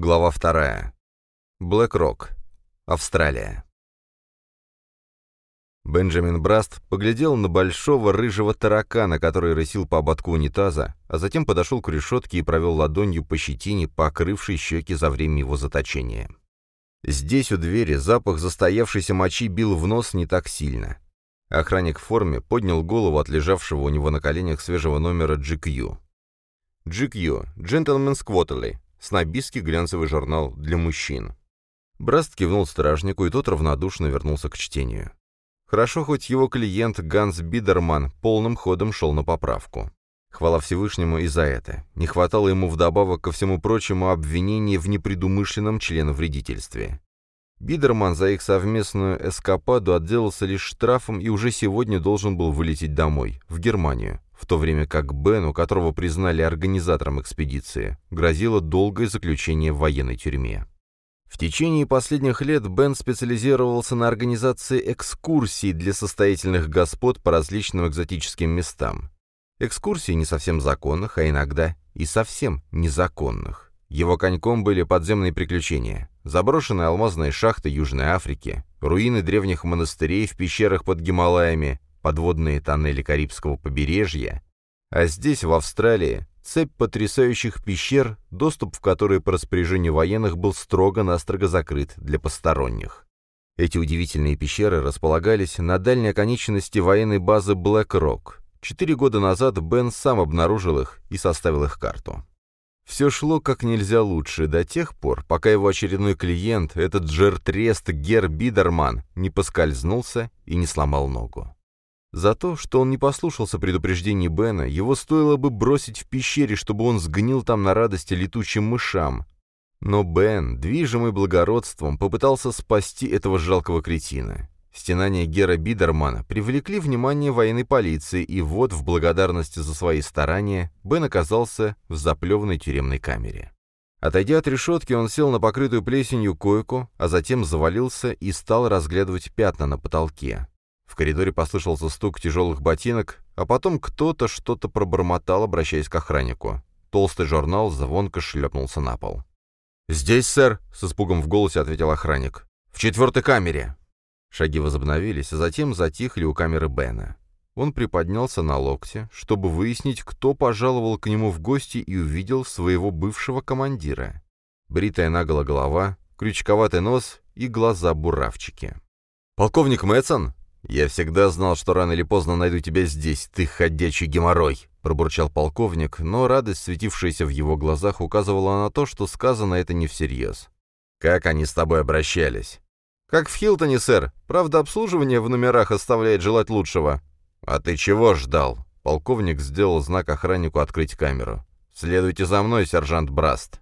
Глава вторая. Блэк-Рок. Австралия. Бенджамин Браст поглядел на большого рыжего таракана, который рысил по ободку унитаза, а затем подошел к решетке и провел ладонью по щетине, покрывшей щеки за время его заточения. Здесь, у двери, запах застоявшейся мочи бил в нос не так сильно. Охранник в форме поднял голову от лежавшего у него на коленях свежего номера GQ. GQ – Gentleman's Quarterly, снобистский глянцевый журнал для мужчин. Браст кивнул стражнику, и тот равнодушно вернулся к чтению. Хорошо, хоть его клиент Ганс Бидерман полным ходом шел на поправку. Хвала Всевышнему и за это. Не хватало ему вдобавок ко всему прочему обвинений в непредумышленном членовредительстве. Бидерман за их совместную эскападу отделался лишь штрафом и уже сегодня должен был вылететь домой, в Германию, в то время как Бену, которого признали организатором экспедиции, грозило долгое заключение в военной тюрьме. В течение последних лет Бен специализировался на организации экскурсий для состоятельных господ по различным экзотическим местам. Экскурсий не совсем законных, а иногда и совсем незаконных. Его коньком были подземные приключения, заброшенные алмазные шахты Южной Африки, руины древних монастырей в пещерах под Гималаями, подводные тоннели Карибского побережья, а здесь, в Австралии, цепь потрясающих пещер, доступ в которые по распоряжению военных был строго-настрого закрыт для посторонних. Эти удивительные пещеры располагались на дальней оконечности военной базы Блэк-Рок. Четыре года назад Бен сам обнаружил их и составил их карту. Все шло как нельзя лучше до тех пор, пока его очередной клиент, этот жертрест Гер Бидерман, не поскользнулся и не сломал ногу. За то, что он не послушался предупреждений Бена, его стоило бы бросить в пещере, чтобы он сгнил там на радости летучим мышам. Но Бен, движимый благородством, попытался спасти этого жалкого кретина. Стенания Гера Бидермана привлекли внимание военной полиции, и вот, в благодарность за свои старания, Бен оказался в заплеванной тюремной камере. Отойдя от решетки, он сел на покрытую плесенью койку, а затем завалился и стал разглядывать пятна на потолке. В коридоре послышался стук тяжелых ботинок, а потом кто-то что-то пробормотал, обращаясь к охраннику. Толстый журнал звонко шлепнулся на пол. «Здесь, сэр», — с испугом в голосе ответил охранник. «В четвертой камере». Шаги возобновились, а затем затихли у камеры Бена. Он приподнялся на локте, чтобы выяснить, кто пожаловал к нему в гости и увидел своего бывшего командира. Бритая наголо голова, крючковатый нос и глаза-буравчики. «Полковник Мэтсон?» «Я всегда знал, что рано или поздно найду тебя здесь, ты ходячий геморрой», — пробурчал полковник, но радость, светившаяся в его глазах, указывала на то, что сказано это не всерьез. «Как они с тобой обращались?» «Как в Хилтоне, сэр. Правда, обслуживание в номерах оставляет желать лучшего». «А ты чего ждал?» Полковник сделал знак охраннику открыть камеру. «Следуйте за мной, сержант Браст».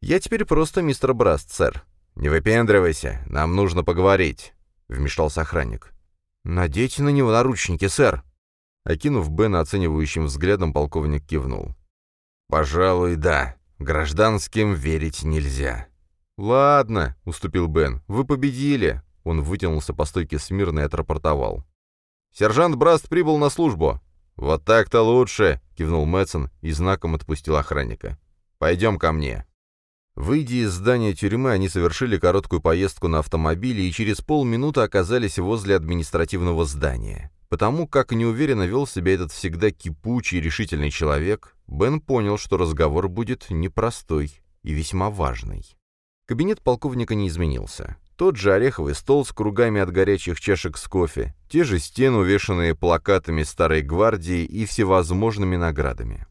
«Я теперь просто мистер Браст, сэр». «Не выпендривайся, нам нужно поговорить», — вмешался охранник. «Надейте на него наручники, сэр!» Окинув Бена оценивающим взглядом, полковник кивнул. «Пожалуй, да. Гражданским верить нельзя». «Ладно», — уступил Бен, — «вы победили». Он вытянулся по стойке смирно и отрапортовал. «Сержант Браст прибыл на службу». «Вот так-то лучше», — кивнул Мэтсон и знаком отпустил охранника. «Пойдем ко мне». Выйдя из здания тюрьмы, они совершили короткую поездку на автомобиле и через полминуты оказались возле административного здания. Потому как неуверенно вел себя этот всегда кипучий и решительный человек, Бен понял, что разговор будет непростой и весьма важный. Кабинет полковника не изменился. Тот же ореховый стол с кругами от горячих чашек с кофе, те же стены, увешанные плакатами Старой Гвардии и всевозможными наградами.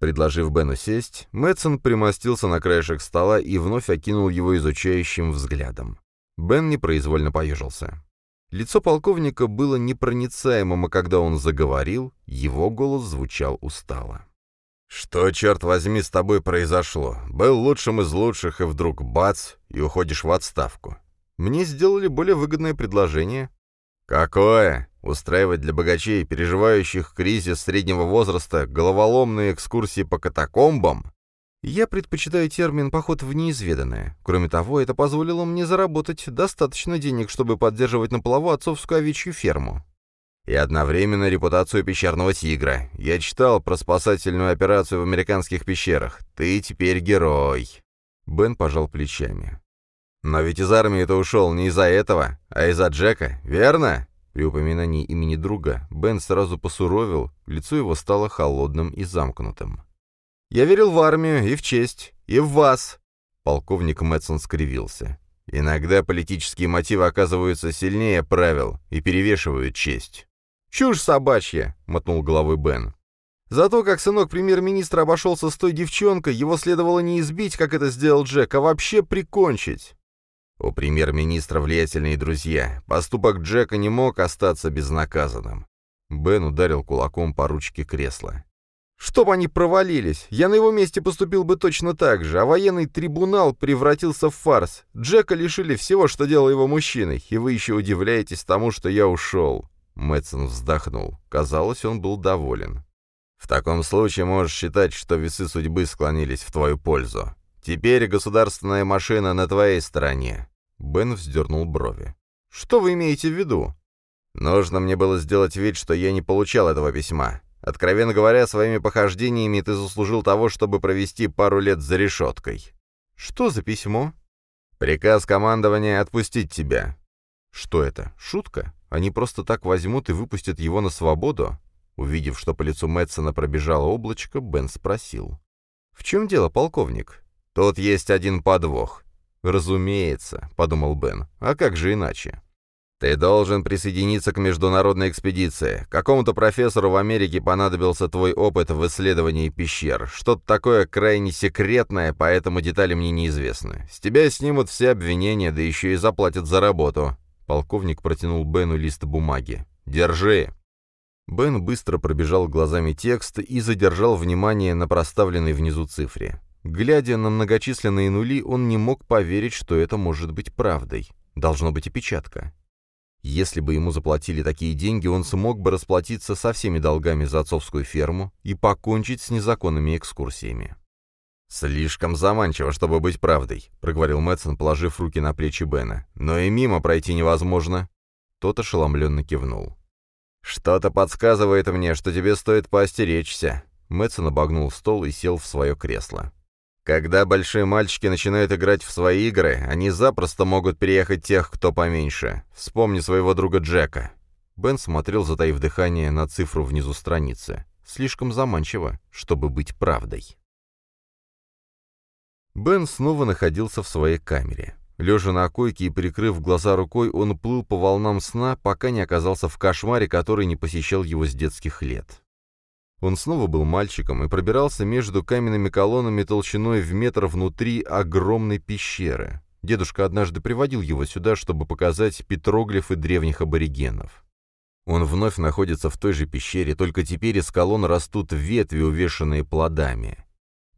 Предложив Бену сесть, Мэтсон примостился на краешек стола и вновь окинул его изучающим взглядом. Бен непроизвольно поежился. Лицо полковника было непроницаемым, а когда он заговорил, его голос звучал устало. «Что, черт возьми, с тобой произошло? Был лучшим из лучших, и вдруг бац, и уходишь в отставку. Мне сделали более выгодное предложение». «Какое?» Устраивать для богачей, переживающих кризис среднего возраста, головоломные экскурсии по катакомбам? Я предпочитаю термин «поход в неизведанное». Кроме того, это позволило мне заработать достаточно денег, чтобы поддерживать на плаву отцовскую овечью ферму. И одновременно репутацию пещерного тигра. Я читал про спасательную операцию в американских пещерах. Ты теперь герой. Бен пожал плечами. «Но ведь из армии ты ушел не из-за этого, а из-за Джека, верно?» При упоминании имени друга Бен сразу посуровил, лицо его стало холодным и замкнутым. «Я верил в армию и в честь, и в вас!» Полковник Мэтсон скривился. «Иногда политические мотивы оказываются сильнее правил и перевешивают честь». «Чушь собачья!» — мотнул головой Бен. «Зато как сынок премьер-министра обошелся с той девчонкой, его следовало не избить, как это сделал Джек, а вообще прикончить!» У премьер-министра влиятельные друзья. Поступок Джека не мог остаться безнаказанным. Бен ударил кулаком по ручке кресла. «Чтоб они провалились! Я на его месте поступил бы точно так же, а военный трибунал превратился в фарс. Джека лишили всего, что делал его мужчиной, и вы еще удивляетесь тому, что я ушел». Мэтсон вздохнул. Казалось, он был доволен. «В таком случае можешь считать, что весы судьбы склонились в твою пользу. Теперь государственная машина на твоей стороне. Бен вздернул брови. «Что вы имеете в виду?» «Нужно мне было сделать вид, что я не получал этого письма. Откровенно говоря, своими похождениями ты заслужил того, чтобы провести пару лет за решеткой». «Что за письмо?» «Приказ командования отпустить тебя». «Что это? Шутка? Они просто так возьмут и выпустят его на свободу?» Увидев, что по лицу Мэтсона пробежало облачко, Бен спросил. «В чем дело, полковник?» «Тут есть один подвох. «Разумеется», — подумал Бен. «А как же иначе?» «Ты должен присоединиться к международной экспедиции. Какому-то профессору в Америке понадобился твой опыт в исследовании пещер. Что-то такое крайне секретное, поэтому детали мне неизвестны. С тебя снимут все обвинения, да еще и заплатят за работу». Полковник протянул Бену лист бумаги. «Держи». Бен быстро пробежал глазами текст и задержал внимание на проставленной внизу цифре. Глядя на многочисленные нули, он не мог поверить, что это может быть правдой. Должно быть и печатка. Если бы ему заплатили такие деньги, он смог бы расплатиться со всеми долгами за отцовскую ферму и покончить с незаконными экскурсиями. «Слишком заманчиво, чтобы быть правдой», — проговорил Мэтсон, положив руки на плечи Бена. «Но и мимо пройти невозможно». Тот ошеломленно кивнул. «Что-то подсказывает мне, что тебе стоит поостеречься». Мэтсон обогнул стол и сел в свое кресло. Когда большие мальчики начинают играть в свои игры, они запросто могут переехать тех, кто поменьше. Вспомни своего друга Джека». Бен смотрел, затаив дыхание, на цифру внизу страницы. Слишком заманчиво, чтобы быть правдой. Бен снова находился в своей камере. Лежа на койке и прикрыв глаза рукой, он плыл по волнам сна, пока не оказался в кошмаре, который не посещал его с детских лет. Он снова был мальчиком и пробирался между каменными колоннами толщиной в метр внутри огромной пещеры. Дедушка однажды приводил его сюда, чтобы показать петроглифы древних аборигенов. Он вновь находится в той же пещере, только теперь из колонн растут ветви, увешанные плодами.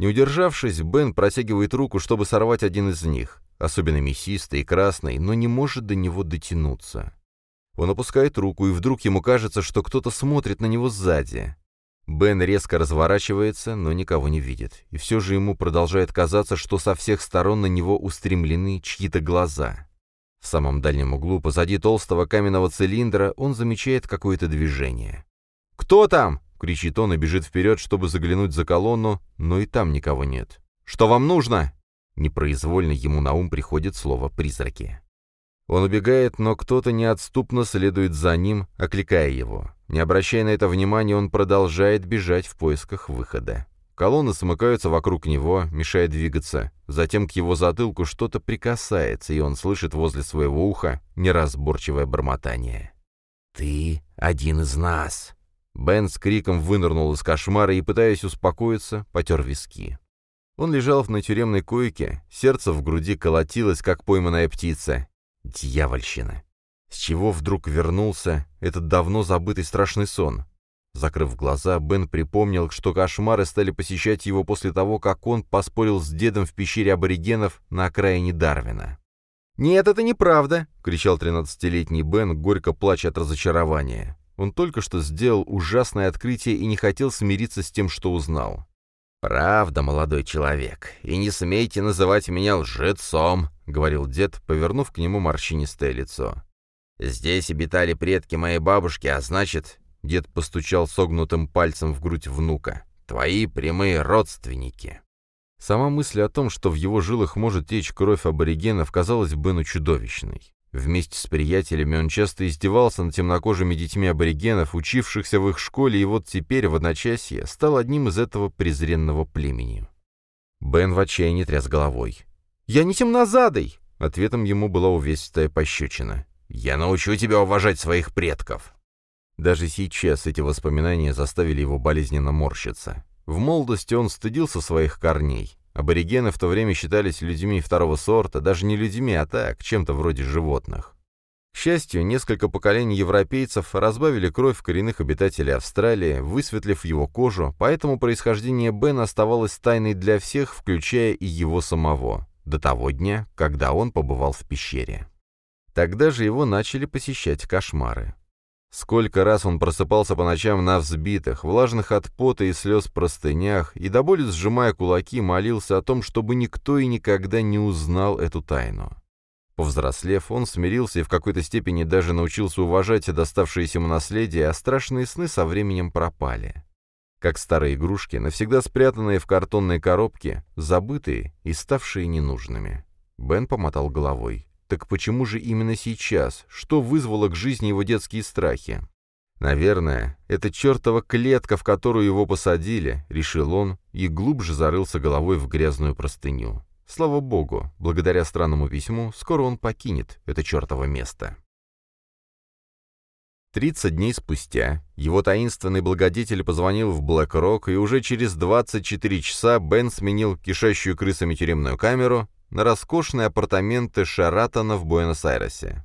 Не удержавшись, Бен протягивает руку, чтобы сорвать один из них, особенно мясистый и красный, но не может до него дотянуться. Он опускает руку, и вдруг ему кажется, что кто-то смотрит на него сзади. Бен резко разворачивается, но никого не видит. И все же ему продолжает казаться, что со всех сторон на него устремлены чьи-то глаза. В самом дальнем углу, позади толстого каменного цилиндра, он замечает какое-то движение. «Кто там?» — кричит он и бежит вперед, чтобы заглянуть за колонну, но и там никого нет. «Что вам нужно?» Непроизвольно ему на ум приходит слово «призраки». Он убегает, но кто-то неотступно следует за ним, окликая его. Не обращая на это внимания, он продолжает бежать в поисках выхода. Колонны смыкаются вокруг него, мешая двигаться. Затем к его затылку что-то прикасается, и он слышит возле своего уха неразборчивое бормотание. «Ты один из нас!» Бен с криком вынырнул из кошмара и, пытаясь успокоиться, потер виски. Он лежал на тюремной койке, сердце в груди колотилось, как пойманная птица, Дьявольщина. С чего вдруг вернулся этот давно забытый страшный сон? Закрыв глаза, Бен припомнил, что кошмары стали посещать его после того, как он поспорил с дедом в пещере аборигенов на окраине Дарвина. «Нет, это неправда!» — кричал тринадцатилетний Бен, горько плача от разочарования. Он только что сделал ужасное открытие и не хотел смириться с тем, что узнал. «Правда, молодой человек, и не смейте называть меня лжецом», — говорил дед, повернув к нему морщинистое лицо. «Здесь обитали предки моей бабушки, а значит...» — дед постучал согнутым пальцем в грудь внука. «Твои прямые родственники». Сама мысль о том, что в его жилах может течь кровь аборигенов, казалась Бену чудовищной. Вместе с приятелями он часто издевался над темнокожими детьми аборигенов, учившихся в их школе, и вот теперь, в одночасье, стал одним из этого презренного племени. Бен в отчаянии тряс головой. «Я не темнозадый!» Ответом ему была увесистая пощечина. «Я научу тебя уважать своих предков!» Даже сейчас эти воспоминания заставили его болезненно морщиться. В молодости он стыдился своих корней. Аборигены в то время считались людьми второго сорта, даже не людьми, а так, чем-то вроде животных. К счастью, несколько поколений европейцев разбавили кровь коренных обитателей Австралии, высветлив его кожу, поэтому происхождение Бена оставалось тайной для всех, включая и его самого, до того дня, когда он побывал в пещере. Тогда же его начали посещать кошмары. Сколько раз он просыпался по ночам на взбитых, влажных от пота и слез простынях, и до боли сжимая кулаки, молился о том, чтобы никто и никогда не узнал эту тайну. Повзрослев, он смирился и в какой-то степени даже научился уважать доставшееся ему наследие, а страшные сны со временем пропали. Как старые игрушки, навсегда спрятанные в картонной коробке, забытые и ставшие ненужными. Бен помотал головой. Так почему же именно сейчас? Что вызвало к жизни его детские страхи? Наверное, это чертова клетка, в которую его посадили, решил он, и глубже зарылся головой в грязную простыню. Слава богу, благодаря странному письму, скоро он покинет это чертово место. Тридцать дней спустя его таинственный благодетель позвонил в Блэк-Рок, и уже через 24 часа Бен сменил кишащую крысами тюремную камеру на роскошные апартаменты Шаратона в Буэнос-Айресе.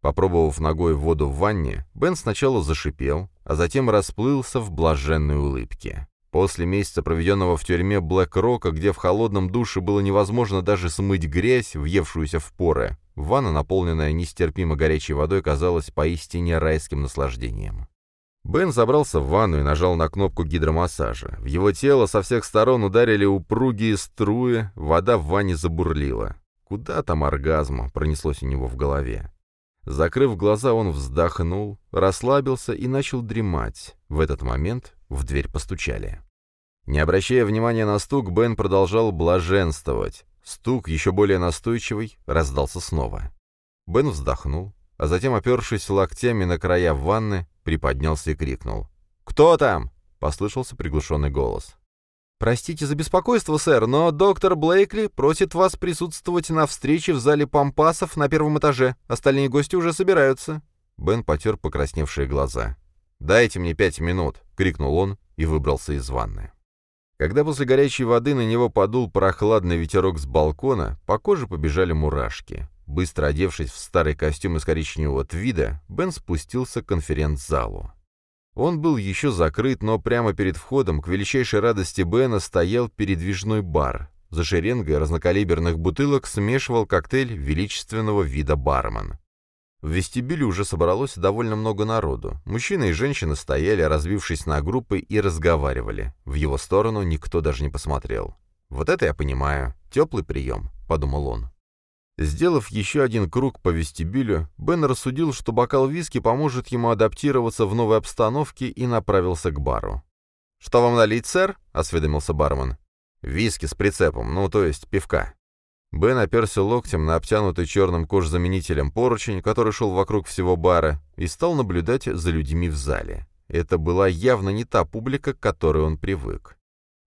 Попробовав ногой воду в ванне, Бен сначала зашипел, а затем расплылся в блаженной улыбке. После месяца, проведенного в тюрьме Блэк-Рока, где в холодном душе было невозможно даже смыть грязь, въевшуюся в поры, ванна, наполненная нестерпимо горячей водой, казалась поистине райским наслаждением. Бен забрался в ванну и нажал на кнопку гидромассажа. В его тело со всех сторон ударили упругие струи, вода в ванне забурлила. Куда там оргазма, пронеслось у него в голове. Закрыв глаза, он вздохнул, расслабился и начал дремать. В этот момент в дверь постучали. Не обращая внимания на стук, Бен продолжал блаженствовать. Стук, еще более настойчивый, раздался снова. Бен вздохнул, а затем, опершись локтями на края ванны, приподнялся и крикнул. «Кто там?» — послышался приглушенный голос. «Простите за беспокойство, сэр, но доктор Блейкли просит вас присутствовать на встрече в зале Пампасов на первом этаже. Остальные гости уже собираются». Бен потер покрасневшие глаза. «Дайте мне пять минут!» — крикнул он и выбрался из ванны. Когда после горячей воды на него подул прохладный ветерок с балкона, по коже побежали мурашки. Быстро одевшись в старый костюм из коричневого твида, Бен спустился к конференц-залу. Он был еще закрыт, но прямо перед входом, к величайшей радости Бена, стоял передвижной бар. За шеренгой разнокалиберных бутылок смешивал коктейль величественного вида бармен. В вестибюле уже собралось довольно много народу. Мужчины и женщины стояли, разбившись на группы, и разговаривали. В его сторону никто даже не посмотрел. «Вот это я понимаю. Теплый прием», — подумал он. Сделав еще один круг по вестибюлю, Бен рассудил, что бокал виски поможет ему адаптироваться в новой обстановке и направился к бару. «Что вам налить, сэр?» — осведомился бармен. «Виски с прицепом, ну, то есть пивка». Бен оперся локтем на обтянутый черным кожзаменителем поручень, который шел вокруг всего бара, и стал наблюдать за людьми в зале. Это была явно не та публика, к которой он привык.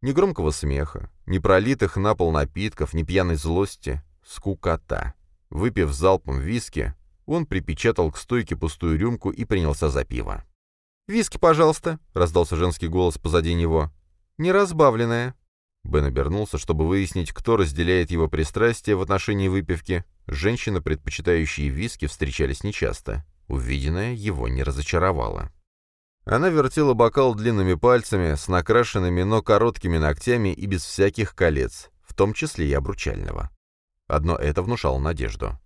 Ни громкого смеха, ни пролитых на пол напитков, ни пьяной злости, Скукота. Выпив залпом виски, он припечатал к стойке пустую рюмку и принялся за пиво. «Виски, пожалуйста», — раздался женский голос позади него. «Не разбавленное». Бен обернулся, чтобы выяснить, кто разделяет его пристрастие в отношении выпивки. Женщины, предпочитающие виски, встречались нечасто. Увиденное его не разочаровало. Она вертела бокал длинными пальцами, с накрашенными, но короткими ногтями и без всяких колец, в том числе и обручального. Одно это внушало надежду.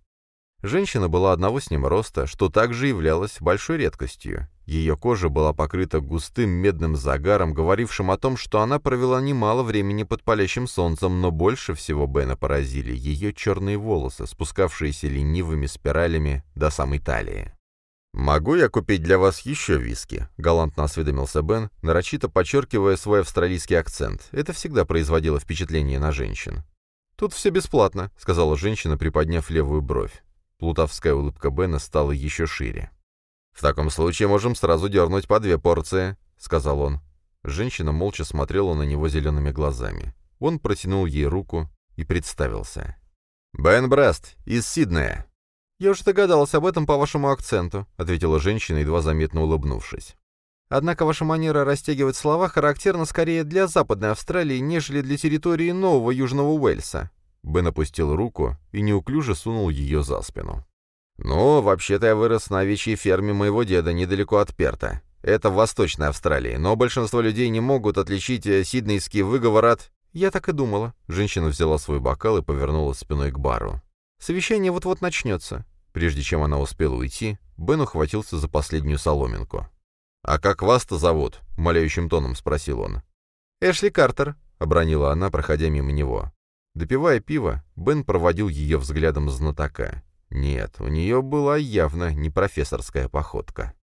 Женщина была одного с ним роста, что также являлось большой редкостью. Ее кожа была покрыта густым медным загаром, говорившим о том, что она провела немало времени под палящим солнцем, но больше всего Бена поразили ее черные волосы, спускавшиеся ленивыми спиралями до самой талии. «Могу я купить для вас еще виски?» — галантно осведомился Бен, нарочито подчеркивая свой австралийский акцент. Это всегда производило впечатление на женщин. «Тут все бесплатно», — сказала женщина, приподняв левую бровь. Плутовская улыбка Бена стала еще шире. «В таком случае можем сразу дернуть по две порции», — сказал он. Женщина молча смотрела на него зелеными глазами. Он протянул ей руку и представился. «Бен Брест, из Сиднея». «Я уже догадалась об этом по вашему акценту», — ответила женщина, едва заметно улыбнувшись. «Однако ваша манера растягивать слова характерна скорее для Западной Австралии, нежели для территории Нового Южного Уэльса». Бен опустил руку и неуклюже сунул ее за спину. «Ну, вообще-то я вырос на овечьей ферме моего деда недалеко от Перта. Это в Восточной Австралии, но большинство людей не могут отличить э, сиднейский выговор от...» «Я так и думала». Женщина взяла свой бокал и повернулась спиной к бару. «Совещание вот-вот начнется. Прежде чем она успела уйти, Бен ухватился за последнюю соломинку. «А как вас-то зовут?» — умоляющим тоном спросил он. «Эшли Картер», — обронила она, проходя мимо него. Допивая пиво, Бен проводил ее взглядом знатока. Нет, у нее была явно не профессорская походка.